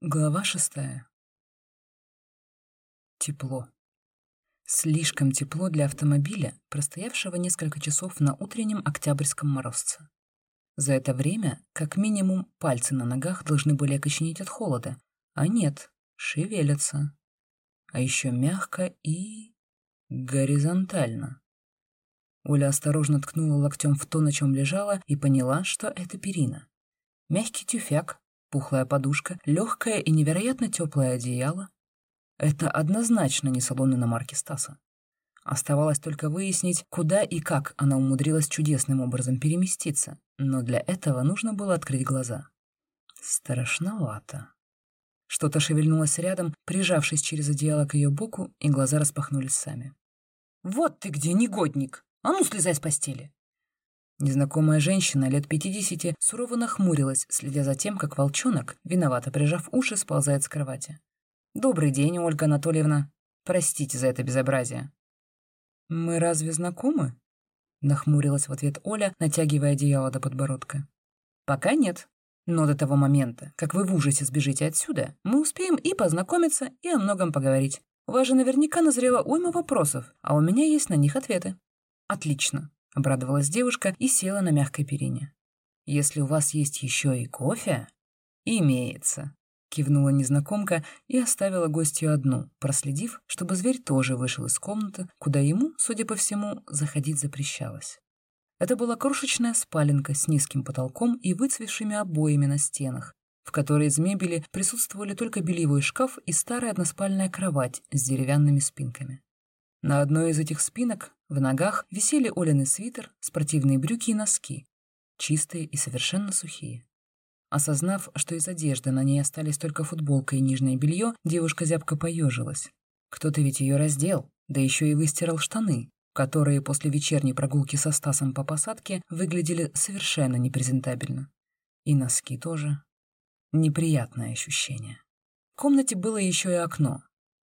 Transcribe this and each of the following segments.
Глава шестая. Тепло. Слишком тепло для автомобиля, простоявшего несколько часов на утреннем октябрьском морозце. За это время, как минимум, пальцы на ногах должны были окоченеть от холода, а нет, шевелятся. А еще мягко и... горизонтально. Оля осторожно ткнула локтем в то, на чем лежала, и поняла, что это перина. Мягкий тюфяк, пухлая подушка, легкое и невероятно теплое одеяло. Это однозначно не салон иномарки Стаса. Оставалось только выяснить, куда и как она умудрилась чудесным образом переместиться, но для этого нужно было открыть глаза. Страшновато. Что-то шевельнулось рядом, прижавшись через одеяло к ее боку, и глаза распахнулись сами. «Вот ты где, негодник! А ну, слезай с постели!» Незнакомая женщина лет пятидесяти сурово нахмурилась, следя за тем, как волчонок, виновато прижав уши, сползает с кровати. «Добрый день, Ольга Анатольевна. Простите за это безобразие». «Мы разве знакомы?» — нахмурилась в ответ Оля, натягивая одеяло до подбородка. «Пока нет. Но до того момента, как вы в ужасе сбежите отсюда, мы успеем и познакомиться, и о многом поговорить. У вас же наверняка назрело уйма вопросов, а у меня есть на них ответы». «Отлично. — обрадовалась девушка и села на мягкой перине. «Если у вас есть еще и кофе...» «Имеется», — кивнула незнакомка и оставила гостью одну, проследив, чтобы зверь тоже вышел из комнаты, куда ему, судя по всему, заходить запрещалось. Это была крошечная спаленка с низким потолком и выцвевшими обоями на стенах, в которой из мебели присутствовали только бельевой шкаф и старая односпальная кровать с деревянными спинками. На одной из этих спинок в ногах висели Олины свитер, спортивные брюки и носки, чистые и совершенно сухие. Осознав, что из одежды на ней остались только футболка и нижнее белье, девушка зябко поежилась. Кто-то ведь ее раздел, да еще и выстирал штаны, которые после вечерней прогулки со Стасом по посадке выглядели совершенно непрезентабельно. И носки тоже. Неприятное ощущение. В комнате было еще и окно.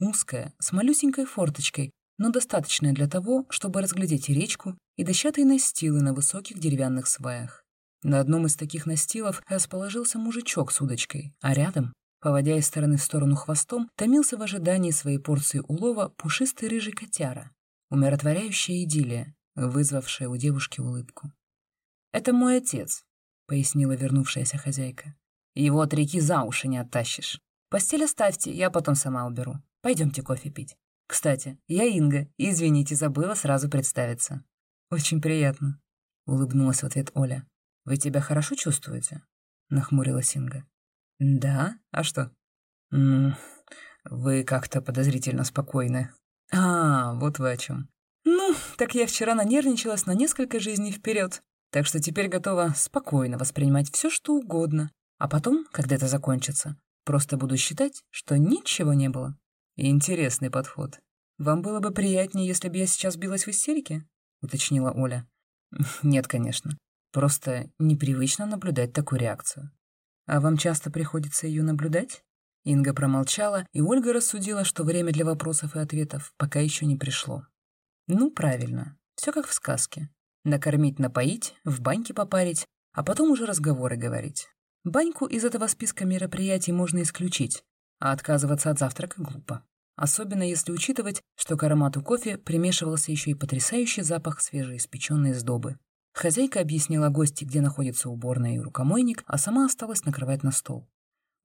Узкое, с малюсенькой форточкой, но достаточное для того, чтобы разглядеть речку и дощатые настилы на высоких деревянных сваях. На одном из таких настилов расположился мужичок с удочкой, а рядом, поводя из стороны в сторону хвостом, томился в ожидании своей порции улова пушистый рыжий котяра, умиротворяющая идиллия, вызвавшая у девушки улыбку. «Это мой отец», — пояснила вернувшаяся хозяйка. «Его от реки за уши не оттащишь. Постель оставьте, я потом сама уберу. Пойдемте кофе пить». Кстати, я Инга, извините, забыла сразу представиться. Очень приятно, улыбнулась в ответ Оля. Вы тебя хорошо чувствуете? Нахмурилась Инга. Да? А что? Ну, вы как-то подозрительно спокойны. А, вот вы о чем. Ну, так я вчера нанервничалась на несколько жизней вперед, так что теперь готова спокойно воспринимать все, что угодно. А потом, когда это закончится, просто буду считать, что ничего не было. «Интересный подход. Вам было бы приятнее, если бы я сейчас билась в истерике?» — уточнила Оля. «Нет, конечно. Просто непривычно наблюдать такую реакцию. А вам часто приходится ее наблюдать?» Инга промолчала, и Ольга рассудила, что время для вопросов и ответов пока еще не пришло. «Ну, правильно. Все как в сказке. Накормить, напоить, в баньке попарить, а потом уже разговоры говорить. Баньку из этого списка мероприятий можно исключить, а отказываться от завтрака глупо. Особенно если учитывать, что к аромату кофе примешивался еще и потрясающий запах свежеиспеченной сдобы. Хозяйка объяснила гости, где находится уборная и рукомойник, а сама осталась накрывать на стол.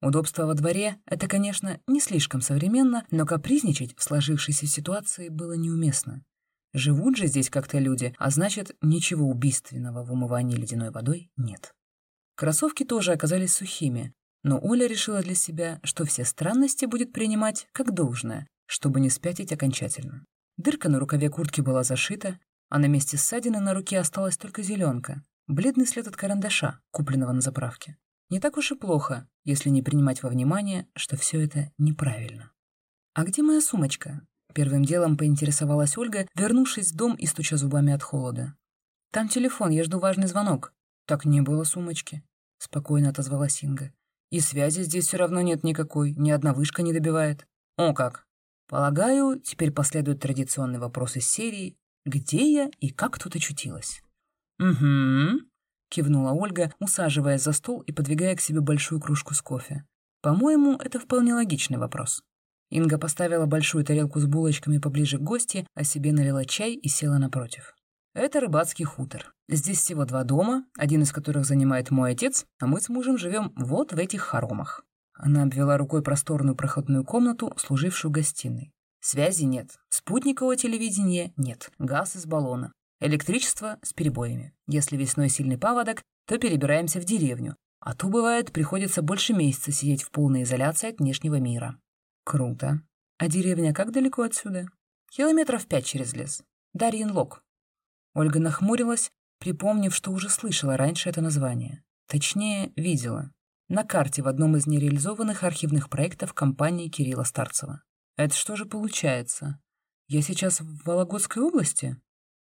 Удобство во дворе — это, конечно, не слишком современно, но капризничать в сложившейся ситуации было неуместно. Живут же здесь как-то люди, а значит, ничего убийственного в умывании ледяной водой нет. Кроссовки тоже оказались сухими, но Оля решила для себя, что все странности будет принимать как должное, чтобы не спятить окончательно. Дырка на рукаве куртки была зашита, а на месте ссадины на руке осталась только зеленка, бледный след от карандаша, купленного на заправке. Не так уж и плохо, если не принимать во внимание, что все это неправильно. «А где моя сумочка?» Первым делом поинтересовалась Ольга, вернувшись в дом и стуча зубами от холода. «Там телефон, я жду важный звонок». «Так не было сумочки», — спокойно отозвалась Инга. И связи здесь все равно нет никакой, ни одна вышка не добивает. О как! Полагаю, теперь последует традиционный вопрос из серии «Где я и как тут очутилась?» «Угу», — кивнула Ольга, усаживаясь за стол и подвигая к себе большую кружку с кофе. По-моему, это вполне логичный вопрос. Инга поставила большую тарелку с булочками поближе к гости, а себе налила чай и села напротив. Это рыбацкий хутор. Здесь всего два дома, один из которых занимает мой отец, а мы с мужем живем вот в этих хоромах. Она обвела рукой просторную проходную комнату, служившую гостиной. Связи нет, спутникового телевидения нет, газ из баллона, электричество с перебоями. Если весной сильный паводок, то перебираемся в деревню, а то, бывает, приходится больше месяца сидеть в полной изоляции от внешнего мира. Круто. А деревня как далеко отсюда? Километров пять через лес. Дарьин Лог. Ольга нахмурилась, припомнив, что уже слышала раньше это название. Точнее, видела. На карте в одном из нереализованных архивных проектов компании Кирилла Старцева. Это что же получается? Я сейчас в Вологодской области?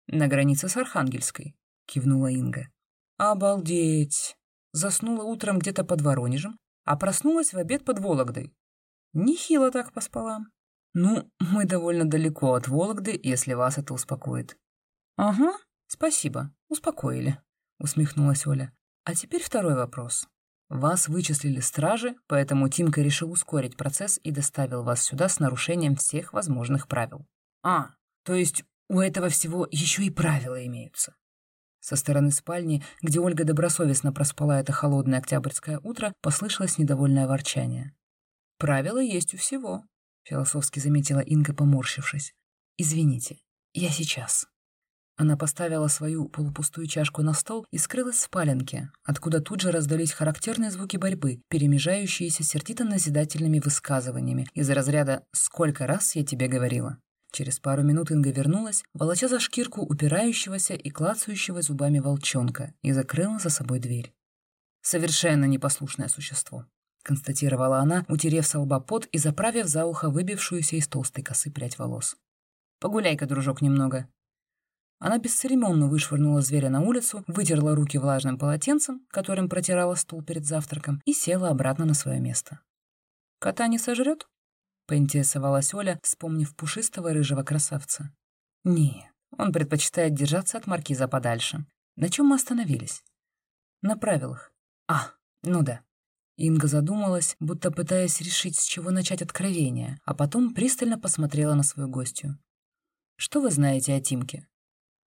На границе с Архангельской, кивнула Инга. Обалдеть! Заснула утром где-то под Воронежем, а проснулась в обед под Вологдой. Нехило так поспала. Ну, мы довольно далеко от Вологды, если вас это успокоит. Ага, спасибо, успокоили, усмехнулась Оля. А теперь второй вопрос. Вас вычислили стражи, поэтому Тимка решил ускорить процесс и доставил вас сюда с нарушением всех возможных правил. А, то есть у этого всего еще и правила имеются. Со стороны спальни, где Ольга добросовестно проспала это холодное октябрьское утро, послышалось недовольное ворчание. «Правила есть у всего», — философски заметила Инга, поморщившись. «Извините, я сейчас». Она поставила свою полупустую чашку на стол и скрылась в спаленке, откуда тут же раздались характерные звуки борьбы, перемежающиеся сердито-назидательными высказываниями из разряда «Сколько раз я тебе говорила?». Через пару минут Инга вернулась, волоча за шкирку упирающегося и клацающего зубами волчонка, и закрыла за собой дверь. «Совершенно непослушное существо», — констатировала она, утерев со лба пот и заправив за ухо выбившуюся из толстой косы прядь волос. «Погуляй-ка, дружок, немного». Она бесцеремонно вышвырнула зверя на улицу, вытерла руки влажным полотенцем, которым протирала стул перед завтраком, и села обратно на свое место. «Кота не сожрет?» поинтересовалась Оля, вспомнив пушистого рыжего красавца. «Не, он предпочитает держаться от маркиза подальше. На чем мы остановились?» «На правилах. А, ну да». Инга задумалась, будто пытаясь решить, с чего начать откровение, а потом пристально посмотрела на свою гостью. «Что вы знаете о Тимке?»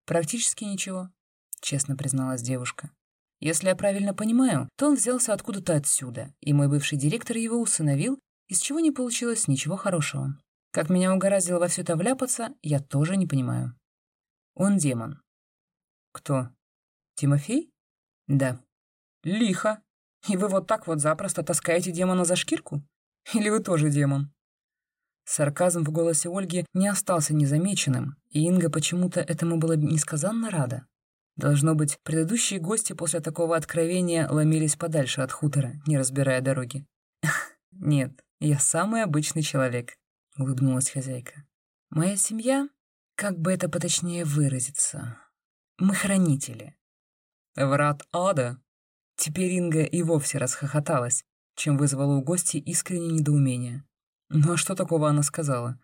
«Практически ничего», — честно призналась девушка. «Если я правильно понимаю, то он взялся откуда-то отсюда, и мой бывший директор его усыновил из чего не получилось ничего хорошего. Как меня угораздило во все это вляпаться, я тоже не понимаю. Он демон. Кто? Тимофей? Да. Лихо. И вы вот так вот запросто таскаете демона за шкирку? Или вы тоже демон? Сарказм в голосе Ольги не остался незамеченным, и Инга почему-то этому была несказанно рада. Должно быть, предыдущие гости после такого откровения ломились подальше от хутора, не разбирая дороги. Нет, «Я самый обычный человек», — улыбнулась хозяйка. «Моя семья, как бы это поточнее выразиться, мы хранители». «Врат ада?» Теперь Инга и вовсе расхохоталась, чем вызвала у гостей искреннее недоумение. Ну а что такого она сказала?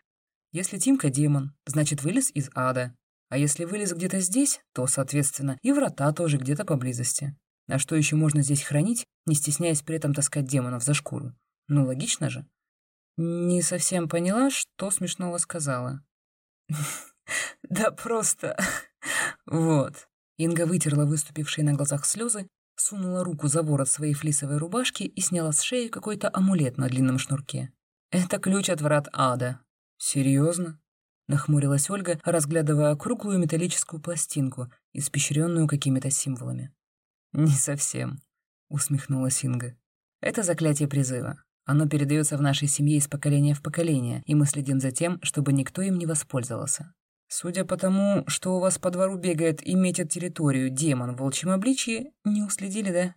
Если Тимка демон, значит вылез из ада. А если вылез где-то здесь, то, соответственно, и врата тоже где-то поблизости. А что еще можно здесь хранить, не стесняясь при этом таскать демонов за шкуру? Ну, логично же. Не совсем поняла, что смешного сказала. Да просто... Вот. Инга вытерла выступившие на глазах слезы, сунула руку за ворот своей флисовой рубашки и сняла с шеи какой-то амулет на длинном шнурке. Это ключ от врат ада. Серьезно? Нахмурилась Ольга, разглядывая круглую металлическую пластинку, испещренную какими-то символами. «Не совсем», — усмехнулась Инга. «Это заклятие призыва. Оно передается в нашей семье из поколения в поколение, и мы следим за тем, чтобы никто им не воспользовался. Судя по тому, что у вас по двору бегает и метит территорию демон в волчьем обличье, не уследили, да?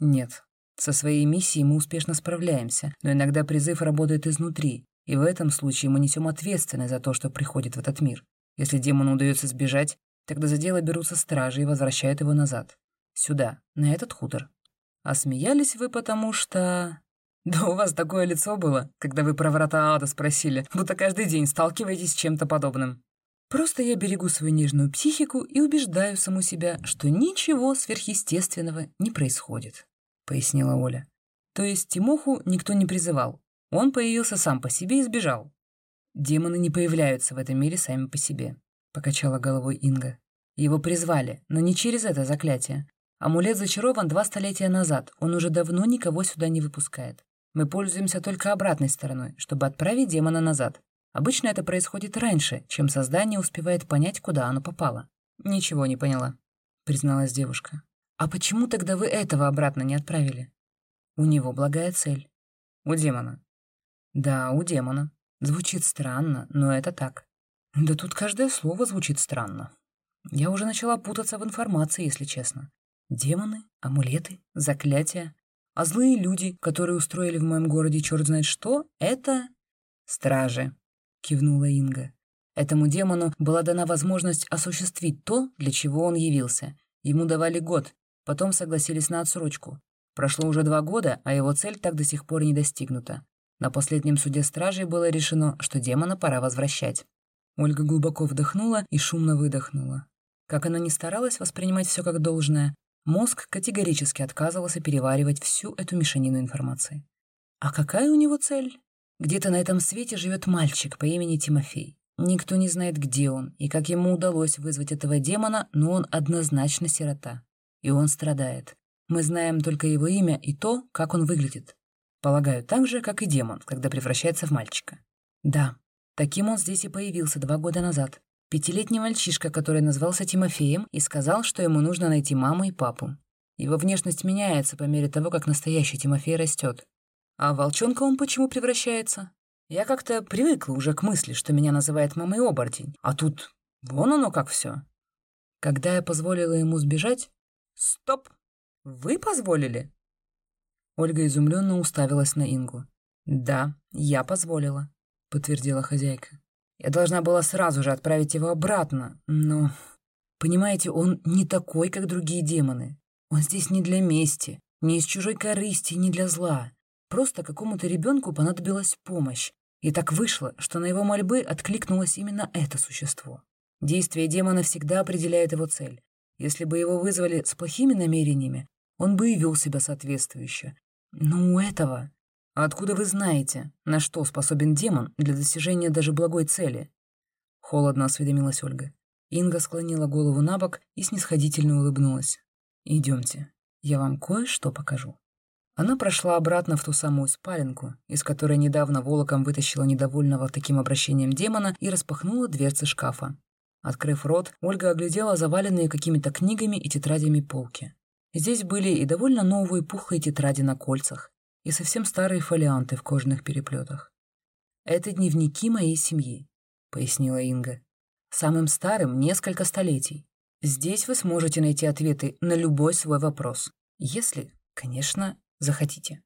Нет. Со своей миссией мы успешно справляемся, но иногда призыв работает изнутри, и в этом случае мы несем ответственность за то, что приходит в этот мир. Если демону удается сбежать, тогда за дело берутся стражи и возвращают его назад. Сюда, на этот хутор. А смеялись вы потому что... Да у вас такое лицо было, когда вы про врата ада спросили, будто каждый день сталкиваетесь с чем-то подобным. Просто я берегу свою нежную психику и убеждаю саму себя, что ничего сверхъестественного не происходит», — пояснила Оля. То есть Тимоху никто не призывал. Он появился сам по себе и сбежал. Демоны не появляются в этом мире сами по себе, покачала головой Инга. Его призвали, но не через это заклятие. Амулет зачарован два столетия назад, он уже давно никого сюда не выпускает. Мы пользуемся только обратной стороной, чтобы отправить демона назад. Обычно это происходит раньше, чем создание успевает понять, куда оно попало. «Ничего не поняла», — призналась девушка. «А почему тогда вы этого обратно не отправили?» «У него благая цель». «У демона». «Да, у демона. Звучит странно, но это так». «Да тут каждое слово звучит странно. Я уже начала путаться в информации, если честно. Демоны, амулеты, заклятия. А злые люди, которые устроили в моем городе черт знает что, это... Стражи, кивнула Инга. Этому демону была дана возможность осуществить то, для чего он явился. Ему давали год, потом согласились на отсрочку. Прошло уже два года, а его цель так до сих пор не достигнута. На последнем суде стражей было решено, что демона пора возвращать. Ольга глубоко вдохнула и шумно выдохнула. Как она ни старалась воспринимать все как должное, Мозг категорически отказывался переваривать всю эту мешанину информации. А какая у него цель? Где-то на этом свете живет мальчик по имени Тимофей. Никто не знает, где он и как ему удалось вызвать этого демона, но он однозначно сирота. И он страдает. Мы знаем только его имя и то, как он выглядит. Полагаю, так же, как и демон, когда превращается в мальчика. Да, таким он здесь и появился два года назад. Пятилетний мальчишка, который назвался Тимофеем и сказал, что ему нужно найти маму и папу. Его внешность меняется по мере того, как настоящий Тимофей растет. А волчонка он почему превращается? Я как-то привыкла уже к мысли, что меня называет мамой оборотень, а тут вон оно как все. Когда я позволила ему сбежать... Стоп! Вы позволили? Ольга изумленно уставилась на Ингу. «Да, я позволила», — подтвердила хозяйка. Я должна была сразу же отправить его обратно, но... Понимаете, он не такой, как другие демоны. Он здесь не для мести, не из чужой корысти, не для зла. Просто какому-то ребенку понадобилась помощь. И так вышло, что на его мольбы откликнулось именно это существо. Действие демона всегда определяет его цель. Если бы его вызвали с плохими намерениями, он бы и вел себя соответствующе. Но у этого а откуда вы знаете, на что способен демон для достижения даже благой цели? Холодно осведомилась Ольга. Инга склонила голову на бок и снисходительно улыбнулась. Идемте, я вам кое-что покажу. Она прошла обратно в ту самую спаленку, из которой недавно волоком вытащила недовольного таким обращением демона и распахнула дверцы шкафа. Открыв рот, Ольга оглядела заваленные какими-то книгами и тетрадями полки. Здесь были и довольно новые пухлые тетради на кольцах, и совсем старые фолианты в кожаных переплетах. «Это дневники моей семьи», — пояснила Инга. «Самым старым несколько столетий. Здесь вы сможете найти ответы на любой свой вопрос, если, конечно, захотите».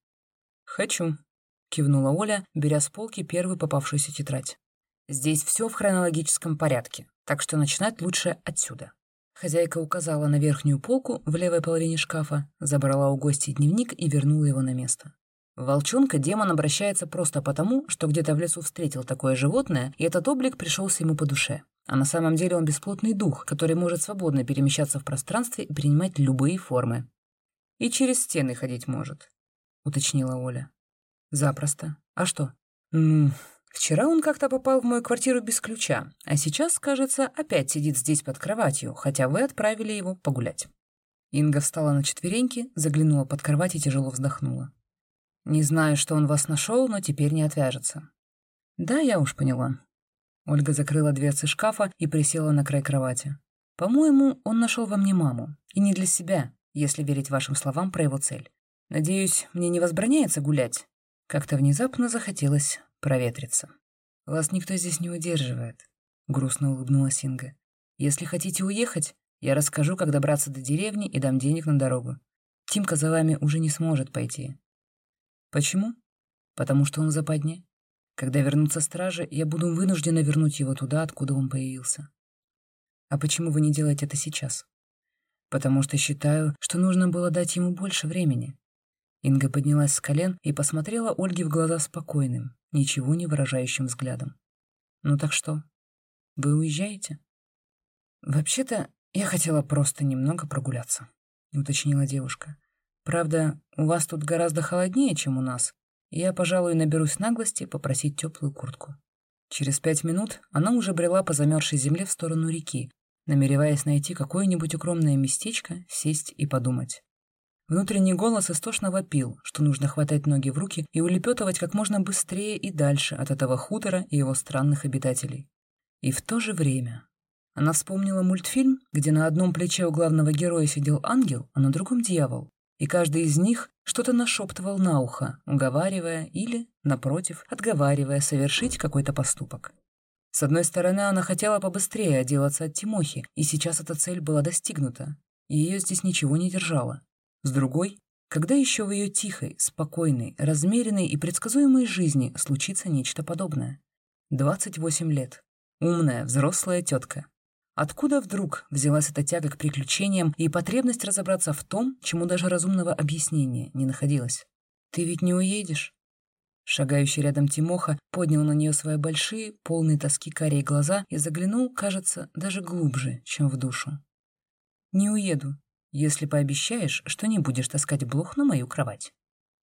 «Хочу», — кивнула Оля, беря с полки первую попавшуюся тетрадь. «Здесь все в хронологическом порядке, так что начинать лучше отсюда». Хозяйка указала на верхнюю полку в левой половине шкафа, забрала у гостей дневник и вернула его на место. Волчонка демон обращается просто потому, что где-то в лесу встретил такое животное, и этот облик пришелся ему по душе. А на самом деле он бесплотный дух, который может свободно перемещаться в пространстве и принимать любые формы. «И через стены ходить может», — уточнила Оля. «Запросто. А что?» «Ну, вчера он как-то попал в мою квартиру без ключа, а сейчас, кажется, опять сидит здесь под кроватью, хотя вы отправили его погулять». Инга встала на четвереньки, заглянула под кровать и тяжело вздохнула. Не знаю, что он вас нашел, но теперь не отвяжется. Да, я уж поняла. Ольга закрыла дверцы шкафа и присела на край кровати. По-моему, он нашел во мне маму. И не для себя, если верить вашим словам про его цель. Надеюсь, мне не возбраняется гулять. Как-то внезапно захотелось проветриться. Вас никто здесь не удерживает, грустно улыбнулась Инга. Если хотите уехать, я расскажу, как добраться до деревни и дам денег на дорогу. Тимка за вами уже не сможет пойти. Почему? Потому что он в западне. Когда вернутся стражи, я буду вынуждена вернуть его туда, откуда он появился. А почему вы не делаете это сейчас? Потому что считаю, что нужно было дать ему больше времени. Инга поднялась с колен и посмотрела Ольге в глаза спокойным, ничего не выражающим взглядом. «Ну так что? Вы уезжаете?» «Вообще-то, я хотела просто немного прогуляться», — уточнила девушка. Правда, у вас тут гораздо холоднее, чем у нас. Я, пожалуй, наберусь наглости попросить теплую куртку. Через пять минут она уже брела по замерзшей земле в сторону реки, намереваясь найти какое-нибудь укромное местечко, сесть и подумать. Внутренний голос истошно вопил, что нужно хватать ноги в руки и улепетывать как можно быстрее и дальше от этого хутора и его странных обитателей. И в то же время она вспомнила мультфильм, где на одном плече у главного героя сидел ангел, а на другом дьявол, и каждый из них что-то нашептывал на ухо, уговаривая или, напротив, отговаривая совершить какой-то поступок. С одной стороны, она хотела побыстрее отделаться от Тимохи, и сейчас эта цель была достигнута, ее здесь ничего не держало. С другой, когда еще в ее тихой, спокойной, размеренной и предсказуемой жизни случится нечто подобное? 28 лет. Умная, взрослая тетка. Откуда вдруг взялась эта тяга к приключениям и потребность разобраться в том, чему даже разумного объяснения не находилось? «Ты ведь не уедешь?» Шагающий рядом Тимоха поднял на нее свои большие, полные тоски карие глаза и заглянул, кажется, даже глубже, чем в душу. «Не уеду, если пообещаешь, что не будешь таскать блох на мою кровать»,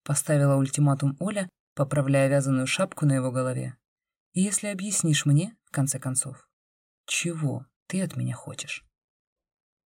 поставила ультиматум Оля, поправляя вязаную шапку на его голове. «И если объяснишь мне, в конце концов, чего ты от меня хочешь?»